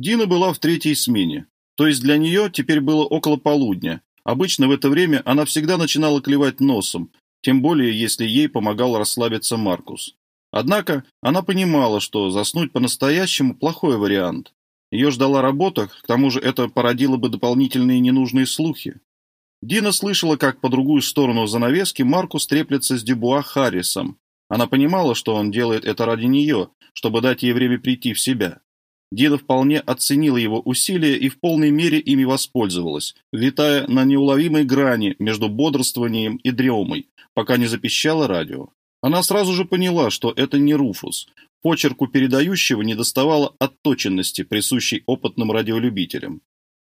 Дина была в третьей смене, то есть для нее теперь было около полудня. Обычно в это время она всегда начинала клевать носом, тем более если ей помогал расслабиться Маркус. Однако она понимала, что заснуть по-настоящему – плохой вариант. Ее ждала работа, к тому же это породило бы дополнительные ненужные слухи. Дина слышала, как по другую сторону занавески Маркус треплется с Дюбуа Харрисом. Она понимала, что он делает это ради нее, чтобы дать ей время прийти в себя. Дина вполне оценила его усилия и в полной мере ими воспользовалась, витая на неуловимой грани между бодрствованием и дремой, пока не запищало радио. Она сразу же поняла, что это не Руфус. Почерку передающего недоставало отточенности, присущей опытным радиолюбителям.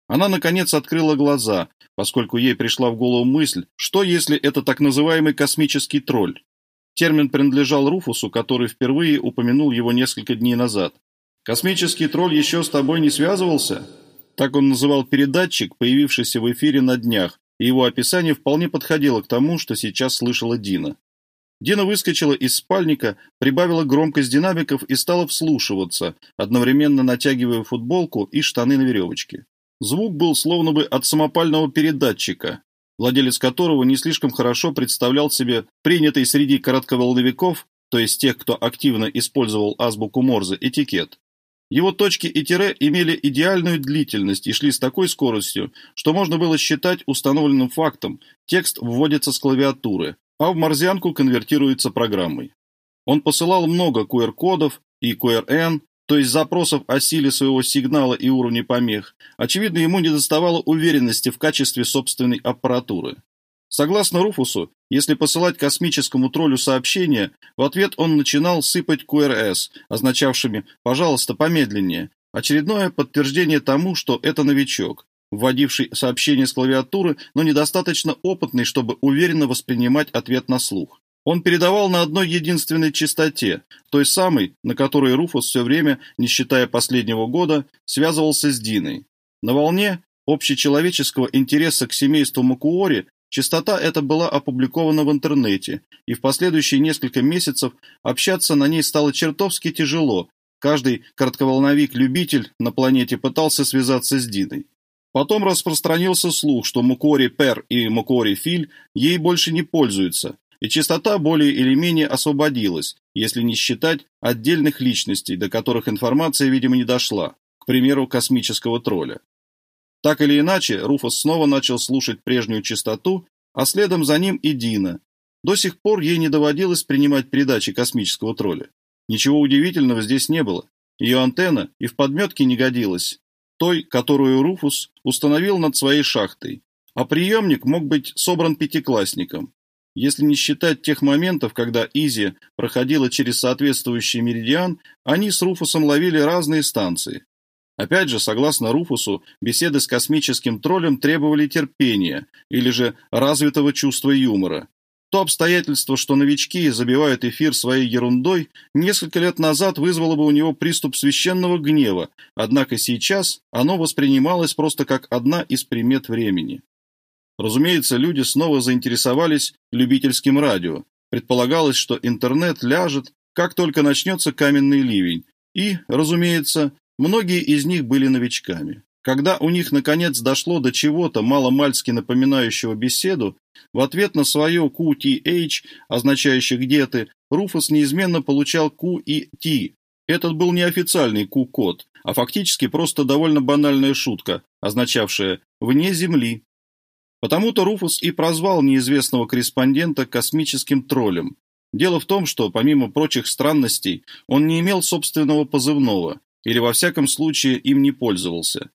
Она, наконец, открыла глаза, поскольку ей пришла в голову мысль, что если это так называемый космический тролль. Термин принадлежал Руфусу, который впервые упомянул его несколько дней назад. «Космический тролль еще с тобой не связывался?» Так он называл передатчик, появившийся в эфире на днях, и его описание вполне подходило к тому, что сейчас слышала Дина. Дина выскочила из спальника, прибавила громкость динамиков и стала вслушиваться, одновременно натягивая футболку и штаны на веревочке. Звук был словно бы от самопального передатчика, владелец которого не слишком хорошо представлял себе принятый среди коротковолновиков, то есть тех, кто активно использовал азбуку Морзе, этикет. Его точки и тире имели идеальную длительность и шли с такой скоростью, что можно было считать установленным фактом, текст вводится с клавиатуры, а в морзянку конвертируется программой. Он посылал много QR-кодов и QRN, то есть запросов о силе своего сигнала и уровне помех. Очевидно, ему недоставало уверенности в качестве собственной аппаратуры. Согласно Руфусу, если посылать космическому троллю сообщение, в ответ он начинал сыпать QRS, означавшими «пожалуйста, помедленнее», очередное подтверждение тому, что это новичок, вводивший сообщение с клавиатуры, но недостаточно опытный, чтобы уверенно воспринимать ответ на слух. Он передавал на одной единственной частоте, той самой, на которой Руфус все время, не считая последнего года, связывался с Диной. На волне общечеловеческого интереса к семейству Макуори частота эта была опубликована в интернете, и в последующие несколько месяцев общаться на ней стало чертовски тяжело. Каждый коротковолновик-любитель на планете пытался связаться с Диной. Потом распространился слух, что Мукори Пер и Мукори Филь ей больше не пользуются, и частота более или менее освободилась, если не считать отдельных личностей, до которых информация, видимо, не дошла, к примеру, космического тролля. Так или иначе, Руфус снова начал слушать прежнюю частоту, а следом за ним и Дина. До сих пор ей не доводилось принимать передачи космического тролля. Ничего удивительного здесь не было. Ее антенна и в подметке не годилась, той, которую Руфус установил над своей шахтой, а приемник мог быть собран пятиклассником. Если не считать тех моментов, когда Изи проходила через соответствующий меридиан, они с Руфусом ловили разные станции. Опять же, согласно Руфусу, беседы с космическим троллем требовали терпения или же развитого чувства юмора. То обстоятельство, что новички забивают эфир своей ерундой, несколько лет назад вызвало бы у него приступ священного гнева, однако сейчас оно воспринималось просто как одна из примет времени. Разумеется, люди снова заинтересовались любительским радио. Предполагалось, что интернет ляжет, как только начнется каменный ливень, и, разумеется, многие из них были новичками. Когда у них наконец дошло до чего-то маломальски напоминающего беседу, в ответ на свое QTH, означающее «где ты», Руфус неизменно получал Q и T. Этот был неофициальный Q-код, а фактически просто довольно банальная шутка, означавшая «вне Земли». Потому-то Руфус и прозвал неизвестного корреспондента космическим троллем. Дело в том, что, помимо прочих странностей, он не имел собственного позывного, или во всяком случае им не пользовался.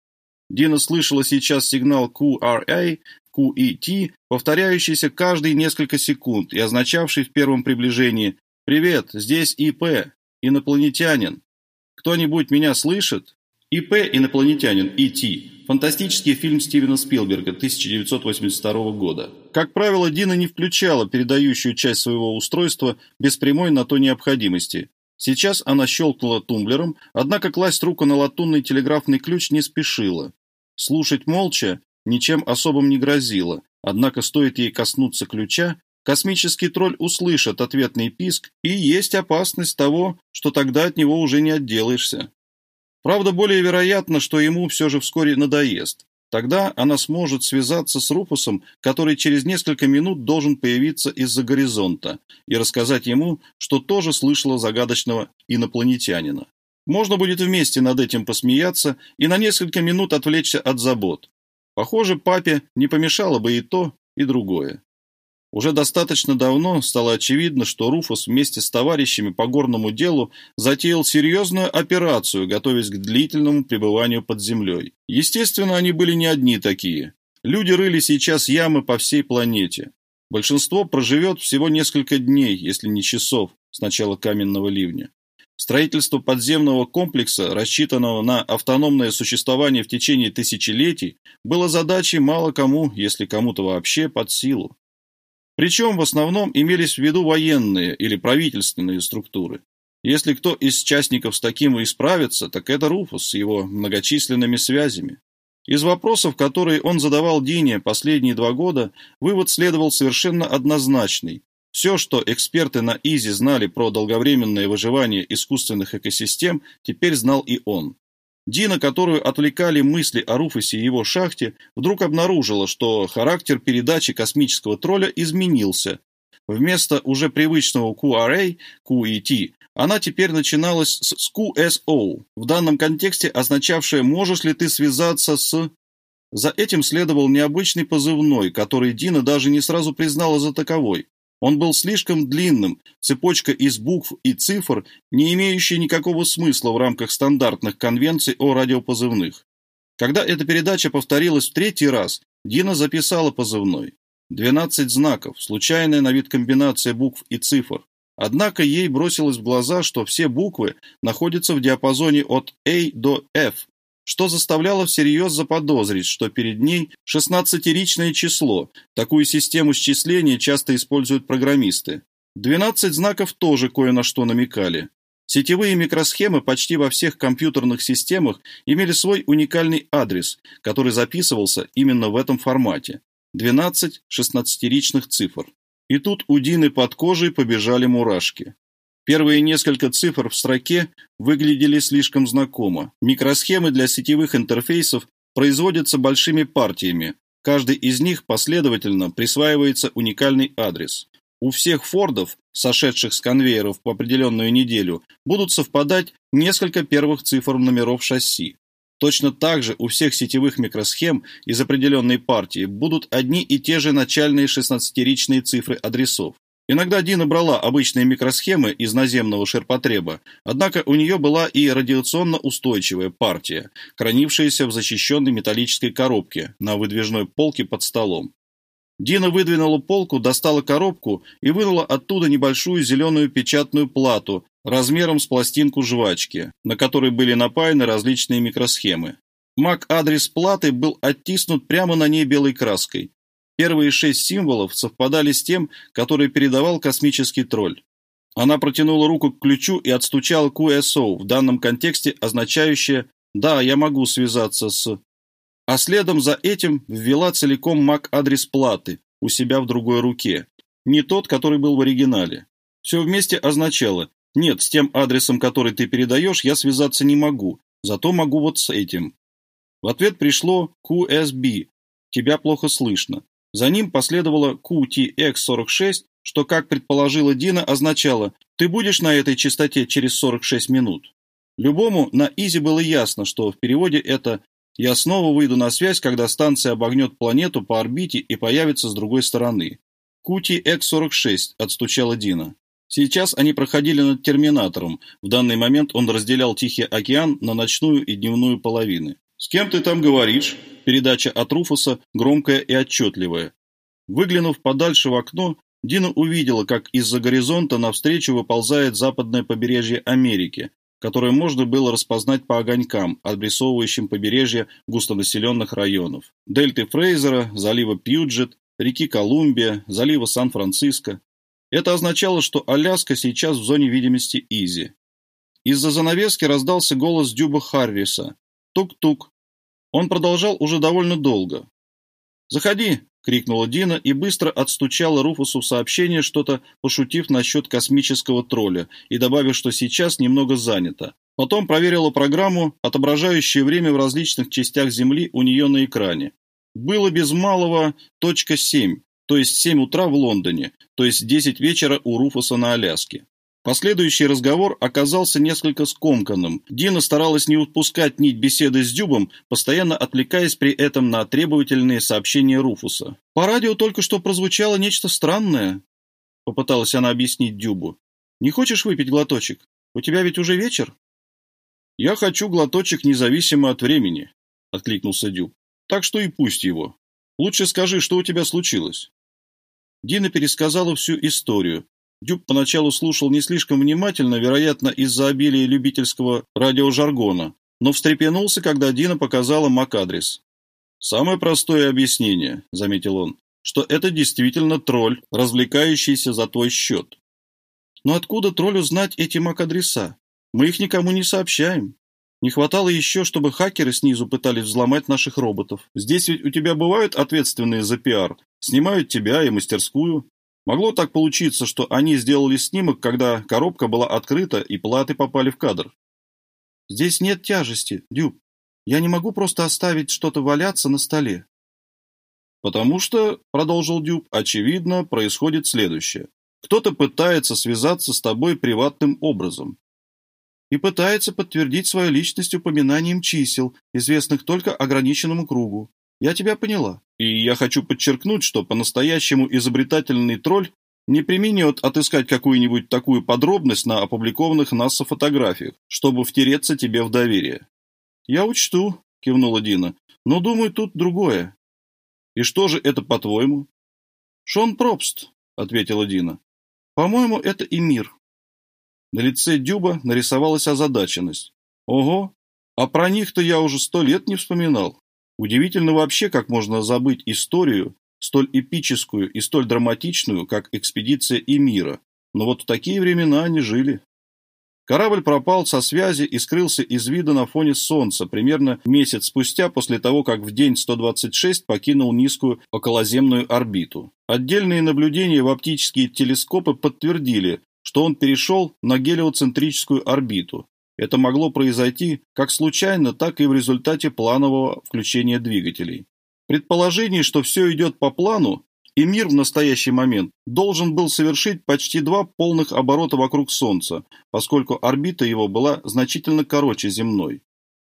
Дина слышала сейчас сигнал QRA, QET, повторяющийся каждые несколько секунд и означавший в первом приближении «Привет, здесь ИП, инопланетянин. Кто-нибудь меня слышит?» ИП «Инопланетянин» ET. Фантастический фильм Стивена Спилберга 1982 года. Как правило, Дина не включала передающую часть своего устройства без прямой на то необходимости. Сейчас она щелкнула тумблером, однако класть руку на латунный телеграфный ключ не спешила. Слушать молча ничем особым не грозило, однако стоит ей коснуться ключа, космический тролль услышит ответный писк, и есть опасность того, что тогда от него уже не отделаешься. Правда, более вероятно, что ему все же вскоре надоест. Тогда она сможет связаться с Руфусом, который через несколько минут должен появиться из-за горизонта, и рассказать ему, что тоже слышала загадочного инопланетянина. Можно будет вместе над этим посмеяться и на несколько минут отвлечься от забот. Похоже, папе не помешало бы и то, и другое. Уже достаточно давно стало очевидно, что Руфус вместе с товарищами по горному делу затеял серьезную операцию, готовясь к длительному пребыванию под землей. Естественно, они были не одни такие. Люди рыли сейчас ямы по всей планете. Большинство проживет всего несколько дней, если не часов, с начала каменного ливня. Строительство подземного комплекса, рассчитанного на автономное существование в течение тысячелетий, было задачей мало кому, если кому-то вообще, под силу. Причем в основном имелись в виду военные или правительственные структуры. Если кто из частников с таким и справится, так это Руфус с его многочисленными связями. Из вопросов, которые он задавал Дине последние два года, вывод следовал совершенно однозначный. Все, что эксперты на ИЗИ знали про долговременное выживание искусственных экосистем, теперь знал и он. Дина, которую отвлекали мысли о Руфусе и его шахте, вдруг обнаружила, что характер передачи космического тролля изменился. Вместо уже привычного QRA, QET, она теперь начиналась с QSO, в данном контексте означавшее «можешь ли ты связаться с...» За этим следовал необычный позывной, который Дина даже не сразу признала за таковой. Он был слишком длинным, цепочка из букв и цифр, не имеющая никакого смысла в рамках стандартных конвенций о радиопозывных. Когда эта передача повторилась в третий раз, Дина записала позывной. 12 знаков, случайная на вид комбинация букв и цифр. Однако ей бросилось в глаза, что все буквы находятся в диапазоне от A до F, что заставляло всерьез заподозрить, что перед ней шестнадцатеричное число. Такую систему счисления часто используют программисты. Двенадцать знаков тоже кое на что намекали. Сетевые микросхемы почти во всех компьютерных системах имели свой уникальный адрес, который записывался именно в этом формате. 12 шестнадцатеричных цифр. И тут у Дины под кожей побежали мурашки. Первые несколько цифр в строке выглядели слишком знакомо. Микросхемы для сетевых интерфейсов производятся большими партиями. Каждый из них последовательно присваивается уникальный адрес. У всех фордов, сошедших с конвейеров по определенную неделю, будут совпадать несколько первых цифр номеров шасси. Точно так же у всех сетевых микросхем из определенной партии будут одни и те же начальные 16-ричные цифры адресов. Иногда Дина брала обычные микросхемы из наземного ширпотреба, однако у нее была и радиационно устойчивая партия, хранившаяся в защищенной металлической коробке на выдвижной полке под столом. Дина выдвинула полку, достала коробку и вынула оттуда небольшую зеленую печатную плату размером с пластинку жвачки, на которой были напаяны различные микросхемы. MAC-адрес платы был оттиснут прямо на ней белой краской. Первые шесть символов совпадали с тем, который передавал космический тролль. Она протянула руку к ключу и отстучала QSO, в данном контексте означающее «да, я могу связаться с...» А следом за этим ввела целиком MAC-адрес платы у себя в другой руке, не тот, который был в оригинале. Все вместе означало «нет, с тем адресом, который ты передаешь, я связаться не могу, зато могу вот с этим». В ответ пришло QSB «тебя плохо слышно». За ним последовало QTX-46, что, как предположила Дина, означало «ты будешь на этой частоте через 46 минут». Любому на Изи было ясно, что в переводе это «я снова выйду на связь, когда станция обогнет планету по орбите и появится с другой стороны». QTX-46, отстучала Дина. Сейчас они проходили над Терминатором. В данный момент он разделял Тихий океан на ночную и дневную половины. «С кем ты там говоришь?» Передача от Руфуса громкая и отчетливая. Выглянув подальше в окно, Дина увидела, как из-за горизонта навстречу выползает западное побережье Америки, которое можно было распознать по огонькам, обрисовывающим побережье густонаселенных районов. Дельты Фрейзера, залива Пьюджет, реки Колумбия, залива Сан-Франциско. Это означало, что Аляска сейчас в зоне видимости Изи. Из-за занавески раздался голос Дюба Харриса. Тук-тук. Он продолжал уже довольно долго. «Заходи!» — крикнула Дина и быстро отстучала Руфусу сообщение, что-то пошутив насчет космического тролля и добавив, что сейчас немного занято. Потом проверила программу, отображающую время в различных частях Земли у нее на экране. Было без малого точка 7, то есть 7 утра в Лондоне, то есть 10 вечера у Руфуса на Аляске. Последующий разговор оказался несколько скомканным. Дина старалась не упускать нить беседы с Дюбом, постоянно отвлекаясь при этом на требовательные сообщения Руфуса. «По радио только что прозвучало нечто странное», — попыталась она объяснить Дюбу. «Не хочешь выпить глоточек? У тебя ведь уже вечер?» «Я хочу глоточек независимо от времени», — откликнулся Дюб. «Так что и пусть его. Лучше скажи, что у тебя случилось». Дина пересказала всю историю, Дюб поначалу слушал не слишком внимательно, вероятно, из-за обилия любительского радиожаргона, но встрепенулся, когда Дина показала МАК-адрес. «Самое простое объяснение», — заметил он, — «что это действительно тролль, развлекающийся за твой счет». «Но откуда троллю знать эти МАК-адреса? Мы их никому не сообщаем. Не хватало еще, чтобы хакеры снизу пытались взломать наших роботов. Здесь ведь у тебя бывают ответственные за пиар, снимают тебя и мастерскую. Могло так получиться, что они сделали снимок, когда коробка была открыта и платы попали в кадр. Здесь нет тяжести, Дюб. Я не могу просто оставить что-то валяться на столе. Потому что, продолжил Дюб, очевидно, происходит следующее. Кто-то пытается связаться с тобой приватным образом. И пытается подтвердить свою личность упоминанием чисел, известных только ограниченному кругу. Я тебя поняла. И я хочу подчеркнуть, что по-настоящему изобретательный тролль не применет отыскать какую-нибудь такую подробность на опубликованных НАСА фотографиях, чтобы втереться тебе в доверие. «Я учту», — кивнула Дина, — «но думаю, тут другое». «И что же это, по-твоему?» «Шон Пробст», — ответила Дина. «По-моему, это и мир». На лице Дюба нарисовалась озадаченность. «Ого, а про них-то я уже сто лет не вспоминал. Удивительно вообще, как можно забыть историю, столь эпическую и столь драматичную, как экспедиция Эмира. Но вот в такие времена они жили. Корабль пропал со связи и скрылся из вида на фоне Солнца примерно месяц спустя после того, как в день 126 покинул низкую околоземную орбиту. Отдельные наблюдения в оптические телескопы подтвердили, что он перешел на гелиоцентрическую орбиту, это могло произойти как случайно, так и в результате планового включения двигателей. Предположение, что все идет по плану, и мир в настоящий момент должен был совершить почти два полных оборота вокруг Солнца, поскольку орбита его была значительно короче земной.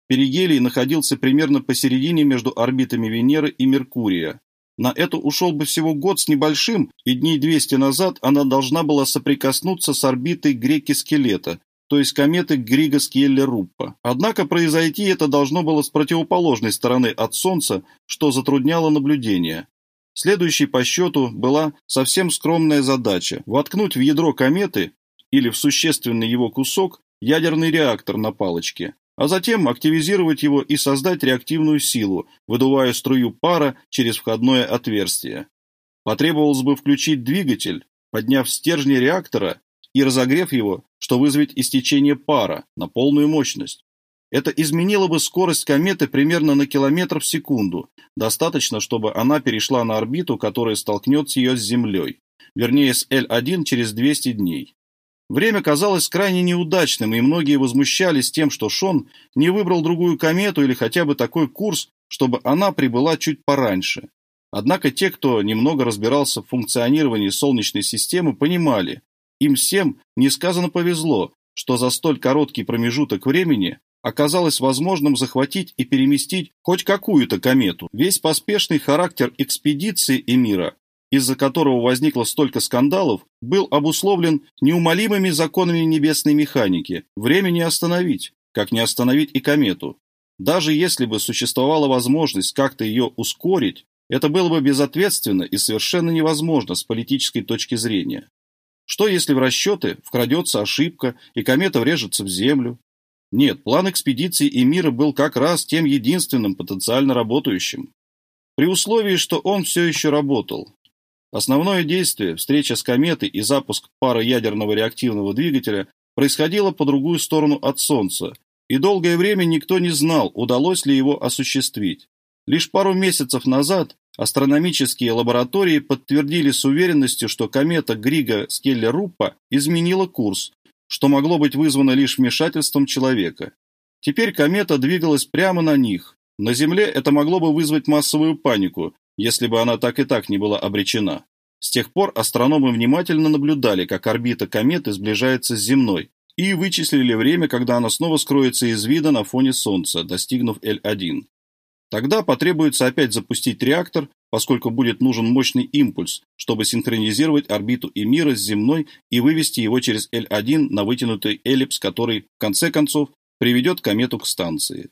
Перигелий находился примерно посередине между орбитами Венеры и Меркурия. На это ушел бы всего год с небольшим, и дней 200 назад она должна была соприкоснуться с орбитой Греки-скелета, то есть кометы Грига-Скелле-Руппа. Однако произойти это должно было с противоположной стороны от Солнца, что затрудняло наблюдение. Следующей по счету была совсем скромная задача – воткнуть в ядро кометы или в существенный его кусок ядерный реактор на палочке, а затем активизировать его и создать реактивную силу, выдувая струю пара через входное отверстие. Потребовалось бы включить двигатель, подняв стержни реактора и разогрев его, что вызовет истечение пара на полную мощность. Это изменило бы скорость кометы примерно на километр в секунду, достаточно, чтобы она перешла на орбиту, которая столкнет ее с Землей, вернее с L1 через 200 дней. Время казалось крайне неудачным, и многие возмущались тем, что Шон не выбрал другую комету или хотя бы такой курс, чтобы она прибыла чуть пораньше. Однако те, кто немного разбирался в функционировании Солнечной системы, понимали, им всем несказанно повезло, что за столь короткий промежуток времени оказалось возможным захватить и переместить хоть какую-то комету. Весь поспешный характер экспедиции Эмира, из-за которого возникло столько скандалов, был обусловлен неумолимыми законами небесной механики. Время не остановить, как не остановить и комету. Даже если бы существовала возможность как-то ее ускорить, это было бы безответственно и совершенно невозможно с политической точки зрения. Что, если в расчеты вкрадется ошибка, и комета врежется в Землю? Нет, план экспедиции Эмира был как раз тем единственным потенциально работающим. При условии, что он все еще работал. Основное действие, встреча с кометой и запуск пары ядерного реактивного двигателя происходило по другую сторону от Солнца, и долгое время никто не знал, удалось ли его осуществить. Лишь пару месяцев назад Астрономические лаборатории подтвердили с уверенностью, что комета Грига Скеллер-Руппа изменила курс, что могло быть вызвано лишь вмешательством человека. Теперь комета двигалась прямо на них. На Земле это могло бы вызвать массовую панику, если бы она так и так не была обречена. С тех пор астрономы внимательно наблюдали, как орбита кометы сближается с земной, и вычислили время, когда она снова скроется из вида на фоне Солнца, достигнув L1. Тогда потребуется опять запустить реактор, поскольку будет нужен мощный импульс, чтобы синхронизировать орбиту Эмира с земной и вывести его через L1 на вытянутый эллипс, который, в конце концов, приведет комету к станции.